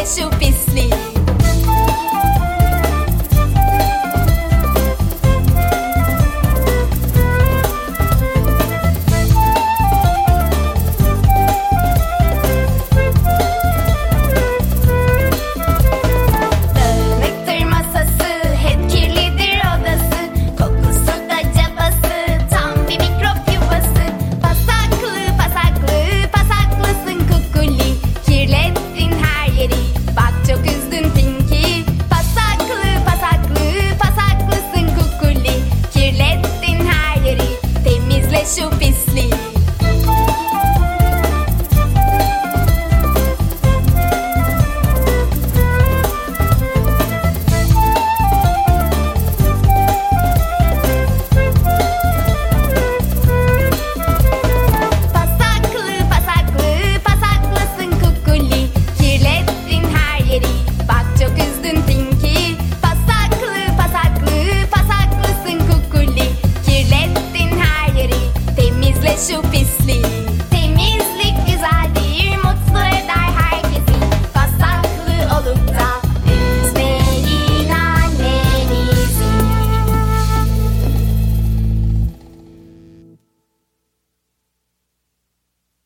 Deixa o